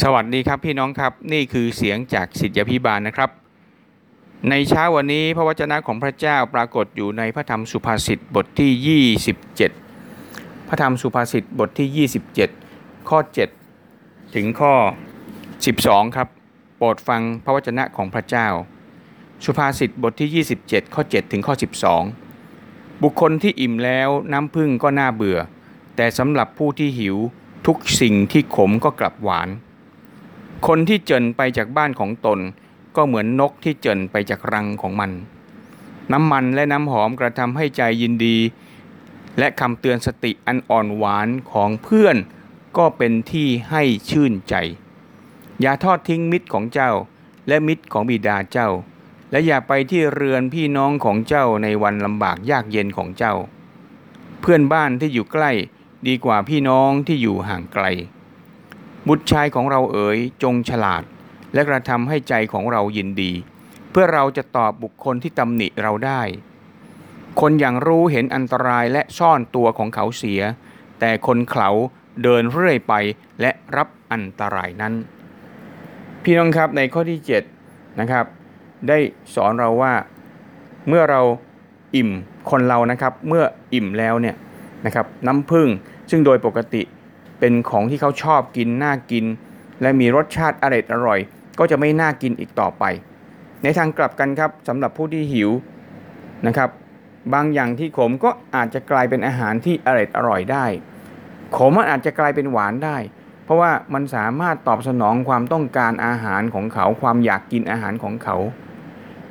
สวัสดีครับพี่น้องครับนี่คือเสียงจากสิทธิพิบาลนะครับ ในเช้าวันนี้พระวจนะของพระเจ้าปรากฏอยู่ในพระธรรมสุภาษิตบทที่ 27 พระธรรมสุภาษิตบทที่ 27 ข้อ 7 ถึงข้อ 12 ครับ โปรดฟังพระวจนะของพระเจ้า สุภาษิตบทที่ 27 ข้อ 7 ถึงข้อ 12 บุคคลที่อิ่มแล้วน้ำพึ่งก็น่าเบื่อ แต่สำหรับผู้ที่หิวทุกสิ่งที่ขมก็กลับหวาน คนที่เจินไปจากบ้านของตน ก็เหมือนนกที่เจินไปจากรังของมัน น้ำมันและน้ำหอมกระทำให้ใจยินดี และคำเตือนสติอันอ่อนหวานของเพื่อนก็เป็นที่ให้ชื่นใจ อย่าทอดทิ้งมิตรของเจ้า และมิตรของบิดาเจ้า และอย่าไปที่เรือนพี่น้องของเจ้าในวันลำบากยากเย็นของเจ้า เพื่อนบ้านที่อยู่ใกล้ดีกว่าพี่น้องที่อยู่ห่างไกล บุตรชายของเราเอ๋ยจงฉลาด และกระทำให้ใจของเรายินดี เพื่อเราจะตอบบุคคลที่ตำหนิเราได้ คนอย่างรู้เห็นอันตรายและซ่อนตัวของเขาเสีย แต่คนเขาเดินเรื่อยไปและรับอันตรายนั้น พี่น้องครับในข้อที่7นะครับได้สอนเราว่าเมื่อเราอิ่มคนเรานะครับเมื่ออิ่มแล้วเนี่ยนะครับน้ำผึ้งซึ่งโดยปกติ เป็นของที่เขาชอบกินน่ากิน และมีรสชาติอร่อยอร่อย ก็จะไม่น่ากินอีกต่อไป ในทางกลับกันครับสำหรับผู้ที่หิวนะครับ บางอย่างที่ขมก็อาจจะกลายเป็นอาหารที่อร่อยอร่อยได้ ขมมันอาจจะกลายเป็นหวานได้ เพราะว่ามันสามารถตอบสนองความต้องการอาหารของเขาความอยากกินอาหารของเขา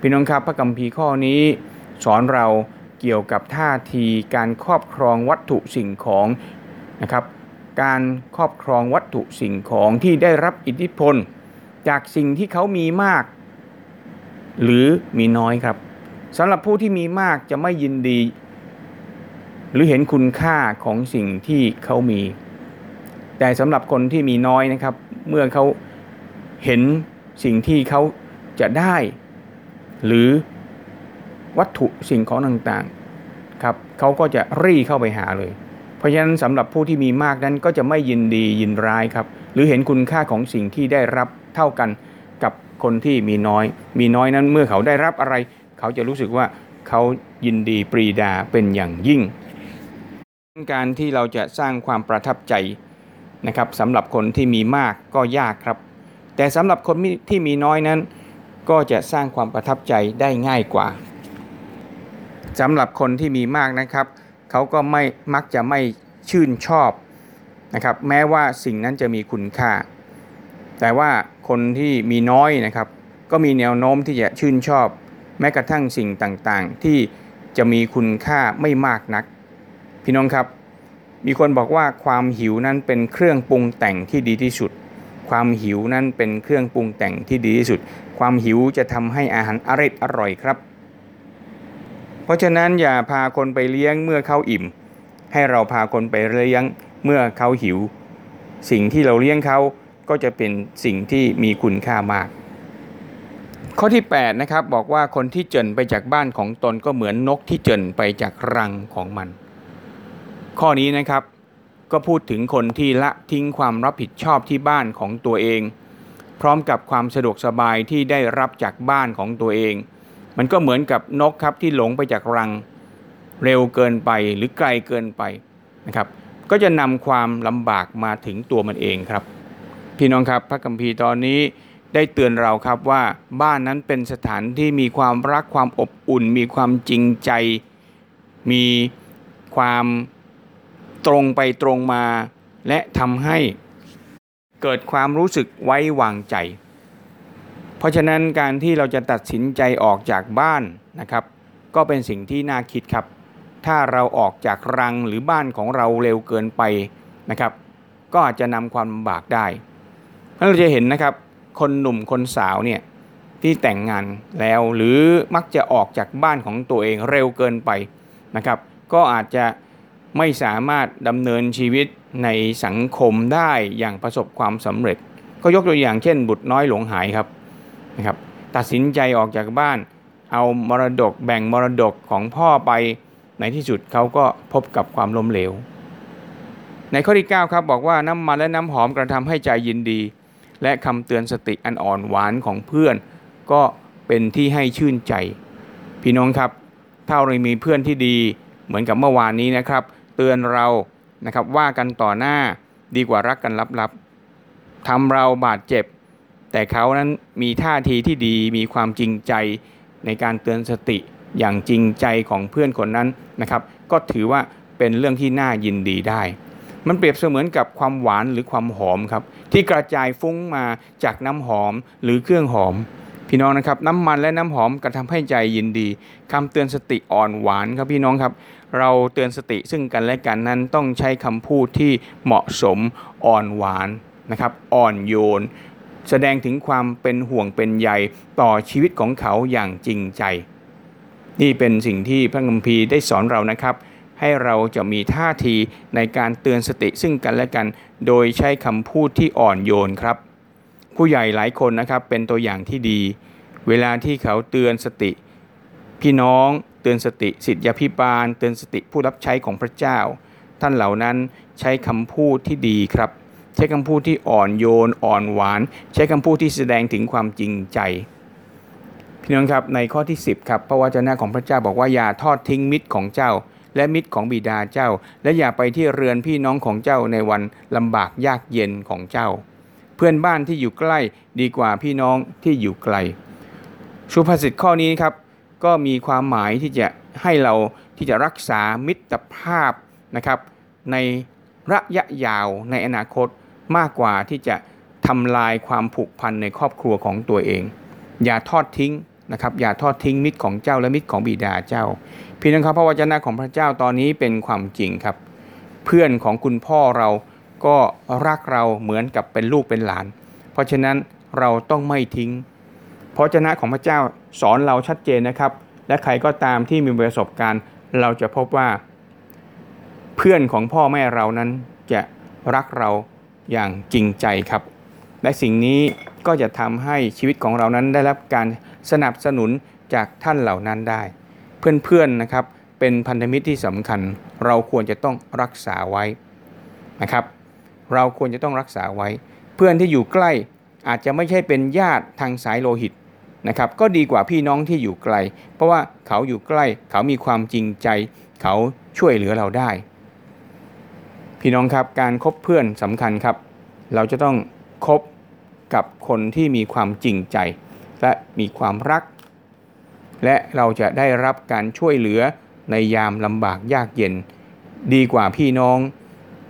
พี่น้องครับพระกัมภีร์ข้อนี้ สอนเราเกี่ยวกับท่าทีการครอบครองวัตถุสิ่งของนะครับ การครอบครองวัตถุสิ่งของที่ได้รับอิทธิพล จากสิ่งที่เขามีมาก หรือมีน้อยครับสำหรับผู้ที่มีมากจะไม่ยินดี หรือเห็นคุณค่าของสิ่งที่เขามี แต่สำหรับคนที่มีน้อยนะครับ เมื่อเขาเห็นสิ่งที่เขาจะได้ หรือวัตถุสิ่งของต่างๆครับเขาก็จะรีเข้าไปหาเลย เพราะฉะนั้นสำหรับผู้ที่มีมากนั้นก็จะไม่ยินดียินร้ายครับ หรือเห็นคุณค่าของสิ่งที่ได้รับเท่ากันกับคนที่มีน้อย มีน้อยนั้นเมื่อเขาได้รับอะไร เขาจะรู้สึกว่าเขายินดีปรีดาเป็นอย่างยิ่ง การที่เราจะสร้างความประทับใจนะครับสำหรับคนที่มีมากก็ยากครับ แต่สำหรับคนที่มีน้อยนั้น ก็จะสร้างความประทับใจได้ง่ายกว่าสำหรับคนที่มีมากนะครับ เขาก็ไม่มักจะไม่ชื่นชอบนะครับแม้ว่าสิ่งนั้นจะมีคุณค่า แต่ว่าคนที่มีน้อยนะครับก็มีแนวโน้มที่จะชื่นชอบ แม้กระทั่งสิ่งต่างๆ ที่จะมีคุณค่าไม่มากนัก พี่น้องครับ มีคนบอกว่าความหิวนั้นเป็นเครื่องปรุงแต่งที่ดีที่สุด ความหิวนั้นเป็นเครื่องปรุงแต่งที่ดีที่สุด ความหิวจะทำให้อาหารอร่อยอร่อยครับ เพราะฉะนั้นอย่าพาคนไปเลี้ยงเมื่อเขาอิ่ม ให้เราพาคนไปเลี้ยงเมื่อเขาหิว สิ่งที่เราเลี้ยงเขาก็จะเป็นสิ่งที่มีคุณค่ามาก ข้อที่8นะครับบอกว่าคนที่เจินไปจากบ้านของตนก็เหมือนนกที่เจินไปจากรังของมัน ข้อนี้นะครับก็พูดถึงคนที่ละทิ้งความรับผิดชอบที่บ้านของตัวเอง พร้อมกับความสะดวกสบายที่ได้รับจากบ้านของตัวเอง มันก็เหมือนกับนกครับที่หลงไปจากรังเร็วเกินไปหรือไกลเกินไปนะครับ ก็จะนำความลำบากมาถึงตัวมันเองครับ พี่น้องครับพระคัมภีร์ตอนนี้ได้เตือนเราครับว่าบ้านนั้นเป็นสถานที่มีความรักความอบอุ่น มีความจริงใจ มีความตรงไปตรงมา และทำให้เกิดความรู้สึกไว้วางใจ เพราะฉะนั้นการที่เราจะตัดสินใจออกจากบ้านนะครับ ก็เป็นสิ่งที่น่าคิดครับ ถ้าเราออกจากรังหรือบ้านของเราเร็วเกินไปนะครับ ก็อาจจะนำความลำบากได้เราจะเห็นนะครับ คนหนุ่มคนสาวเนี่ยที่แต่งงานแล้วหรือมักจะออกจากบ้านของตัวเองเร็วเกินไปนะครับ ก็อาจจะไม่สามารถดำเนินชีวิตในสังคมได้อย่างประสบความสำเร็จ ก็ยกตัวอย่างเช่น บุตรน้อยหลงหายครับ นะครับตัดสินใจออกจากบ้าน เอามรดกแบ่งมรดกของพ่อไปในที่สุดเขาก็พบกับความล้มเหลว ในข้อที่ 9 ครับบอกว่าน้ำมันและน้ำหอมกระทำให้ใจยินดี และคำเตือนสติอันอ่อนหวานของเพื่อน ก็เป็นที่ให้ชื่นใจ พี่น้องครับ ถ้าเรามีเพื่อนที่ดีเหมือนกับเมื่อวานนี้นะครับ เตือนเรานะครับว่ากันต่อหน้าดีกว่ารักกันลับๆทำเราบาดเจ็บ แต่เขานั้นมีท่าทีที่ดีมีความจริงใจในการเตือนสติอย่างจริงใจของเพื่อนคนนั้นนะครับ ก็ถือว่าเป็นเรื่องที่น่ายินดีได้ มันเปรียบเสมือนกับความหวานหรือความหอมครับ ที่กระจายฟุ้งมาจากน้ำหอมหรือเครื่องหอม พี่น้องนะครับ น้ำมันและน้ำหอมกระทำให้ใจยินดีคำเตือนสติอ่อนหวานครับพี่น้องครับ เราเตือนสติซึ่งกันและกันนั้นต้องใช้คำพูดที่เหมาะสมอ่อนหวานนะครับ อ่อนโยน แสดงถึงความเป็นห่วงเป็นใยต่อชีวิตของเขาอย่างจริงใจ นี่เป็นสิ่งที่พระคัมภีร์ได้สอนเรานะครับ ให้เราจะมีท่าทีในการเตือนสติซึ่งกันและกัน โดยใช้คำพูดที่อ่อนโยนครับ ผู้ใหญ่หลายคนนะครับเป็นตัวอย่างที่ดี เวลาที่เขาเตือนสติ พี่น้องเตือนสติสิทธิยาพิบาล เตือนสติผู้รับใช้ของพระเจ้า ท่านเหล่านั้นใช้คำพูดที่ดีครับ ใช้คำพูดที่อ่อนโยนอ่อนหวาน ใช้คำพูดที่แสดงถึงความจริงใจ พี่น้องครับในข้อที่ 10ครับพระวจนะของพระเจ้าบอกว่าอย่าทอดทิ้งมิตรของเจ้า และมิตรของบิดาเจ้า และอย่าไปที่เรือนพี่น้องของเจ้าในวันลำบากยากเย็นของเจ้า เพื่อนบ้านที่อยู่ใกล้ดีกว่าพี่น้องที่อยู่ไกลสุภาษิตข้อนี้ครับก็มีความหมายที่จะให้เราที่จะรักษามิตรภาพนะครับในระยะยาวในอนาคต มากกว่าที่จะทำลายความผูกพันในครอบครัวของตัวเอง อย่าทอดทิ้งนะครับ อย่าทอดทิ้งมิตรของเจ้าและมิตรของบิดาเจ้า พี่น้องครับพระวจนะของพระเจ้าตอนนี้เป็นความจริงครับ เพื่อนของคุณพ่อเราก็รักเราเหมือนกับเป็นลูกเป็นหลาน เพราะฉะนั้นเราต้องไม่ทิ้งพระวจนะของพระเจ้าสอนเราชัดเจนนะครับ และใครก็ตามที่มีประสบการณ์ เราจะพบว่า เพื่อนของพ่อแม่เรานั้นจะรักเรา อย่างจริงใจครับ และสิ่งนี้ก็จะทำให้ชีวิตของเรานั้นได้รับการสนับสนุนจากท่านเหล่านั้นได้ เพื่อนๆนะครับเป็นพันธมิตรที่สำคัญ เราควรจะต้องรักษาไว้นะครับ เราควรจะต้องรักษาไว้ เพื่อนที่อยู่ใกล้อาจจะไม่ใช่เป็นญาติทางสายโลหิตนะครับ ก็ดีกว่าพี่น้องที่อยู่ไกล เพราะว่าเขาอยู่ใกล้ เขามีความจริงใจ เขาช่วยเหลือเราได้ พี่น้องครับการคบเพื่อนสำคัญครับ เราจะต้องคบกับคนที่มีความจริงใจ และมีความรัก และเราจะได้รับการช่วยเหลือในยามลำบากยากเย็น ดีกว่าพี่น้อง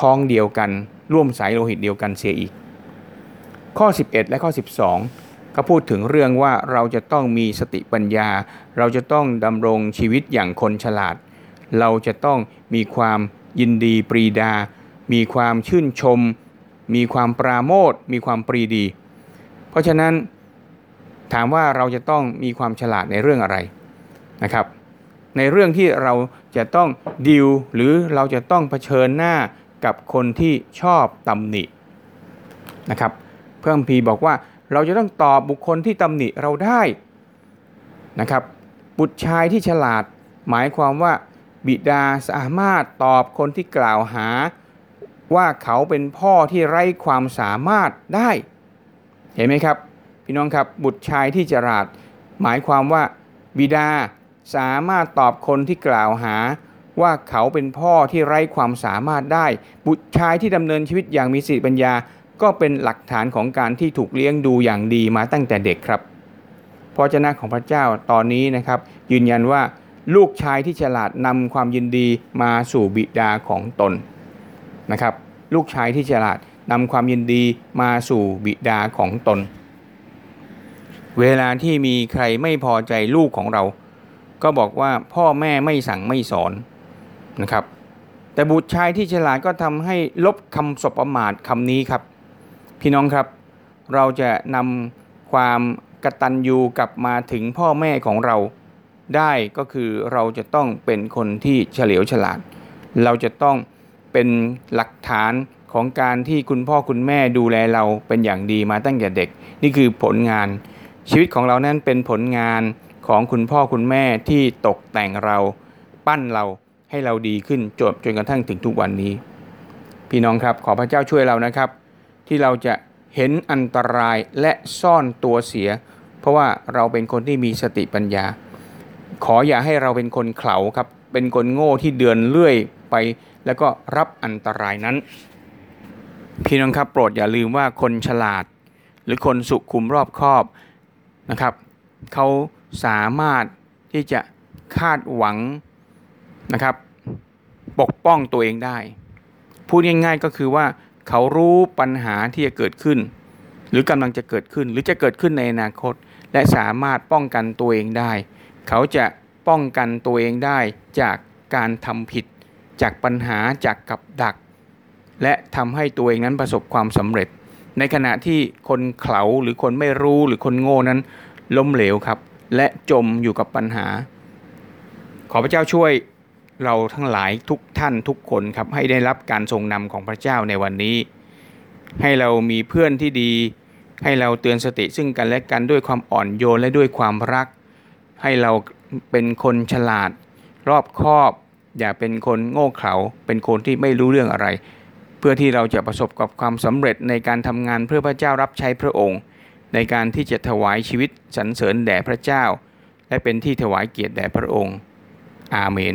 ท้องเดียวกัน ร่วมสายโลหิตเดียวกันเสียอีก ข้อ 11 และข้อ 12 ก็พูดถึงเรื่องว่าเราจะต้องมีสติปัญญา เราจะต้องดำรงชีวิตอย่างคนฉลาด เราจะต้องมีความยินดีปรีดา มีความชื่นชม มีความปราโมทมีความปรีดี เพราะฉะนั้นถามว่าเราจะต้องมีความฉลาดในเรื่องอะไรนะครับ ในเรื่องที่เราจะต้องดิวหรือเราจะต้องเผชิญหน้ากับคนที่ชอบตำหนินะครับ เพิ่มพีบอกว่าเราจะต้องตอบบุคคลที่ตำหนิเราได้นะครับ บุตรชายที่ฉลาด หมายความว่าบิดาสามารถตอบคนที่กล่าวหา ว่าเขาเป็นพ่อที่ไร้ความสามารถได้ เห็นไหมครับ พี่น้องครับบุตรชายที่ฉลาดหมายความว่าบิดาสามารถตอบคนที่กล่าวหา ว่าเขาเป็นพ่อที่ไร้ความสามารถได้ บุตรชายที่ดำเนินชีวิตอย่างมีสติปัญญา ก็เป็นหลักฐานของการที่ถูกเลี้ยงดูอย่างดีมาตั้งแต่เด็กครับพระเจ้าของพระเจ้าตอนนี้นะครับ ยืนยันว่าลูกชายที่ฉลาดนำความยินดีมาสู่บิดาของตน นะครับ ลูกชายที่ฉลาดนำความยินดีมาสู่บิดาของตน เวลาที่มีใครไม่พอใจลูกของเรา ก็บอกว่าพ่อแม่ไม่สั่งไม่สอนนะครับ แต่บุตรชายที่ฉลาดก็ทำให้ลบคำสบประมาทคำนี้ครับ พี่น้องครับ เราจะนำความกตัญญูกลับมาถึงพ่อแม่ของเราได้ก็คือเราจะต้องเป็นคนที่เฉลียวฉลาด เราจะต้อง เป็นหลักฐานของการที่คุณพ่อคุณแม่ดูแลเราเป็นอย่างดีมาตั้งแต่เด็ก นี่คือผลงาน ชีวิตของเรานั้นเป็นผลงานของคุณพ่อคุณแม่ที่ตกแต่งเราปั้นเราให้เราดีขึ้นจนจนกระทั่งถึงทุกวันนี้ พี่น้องครับขอพระเจ้าช่วยเรานะครับ ที่เราจะเห็นอันตรายและซ่อนตัวเสีย เพราะว่าเราเป็นคนที่มีสติปัญญา ขออย่าให้เราเป็นคนเขลาครับ เป็นคนโง่ที่เดินเลื่อย ไป แล้วก็รับอันตรายนั้น พี่น้องครับโปรดอย่าลืมว่าคนฉลาด หรือคนสุขุมรอบคอบนะครับเขาสามารถที่จะคาดหวังนะครับ ปกป้องตัวเองได้ พูดง่ายๆก็คือว่าเขารู้ปัญหาที่จะเกิดขึ้น หรือกำลังจะเกิดขึ้น หรือจะเกิดขึ้นในอนาคต และสามารถป้องกันตัวเองได้ เขาจะป้องกันตัวเองได้จากการทำผิด จากปัญหาจากกับดัก และทำให้ตัวเองนั้นประสบความสำเร็จ ในขณะที่คนเขลาหรือคนไม่รู้หรือคนโง่นั้นล้มเหลวครับ และจมอยู่กับปัญหา ขอพระเจ้าช่วยเราทั้งหลายทุกท่านทุกคนครับให้ได้รับการทรงนำของพระเจ้าในวันนี้ ให้เรามีเพื่อนที่ดี ให้เราเตือนสติซึ่งกันและกันด้วยความอ่อนโยนและด้วยความรัก ให้เราเป็นคนฉลาด รอบคอบ อย่าเป็นคนโง่เขลาเป็นคนที่ไม่รู้เรื่องอะไร เพื่อที่เราจะประสบกับความสำเร็จในการทำงานเพื่อพระเจ้ารับใช้พระองค์ ในการที่จะถวายชีวิตสรรเสริญแด่พระเจ้า และเป็นที่ถวายเกียรติแด่พระองค์ อาเมน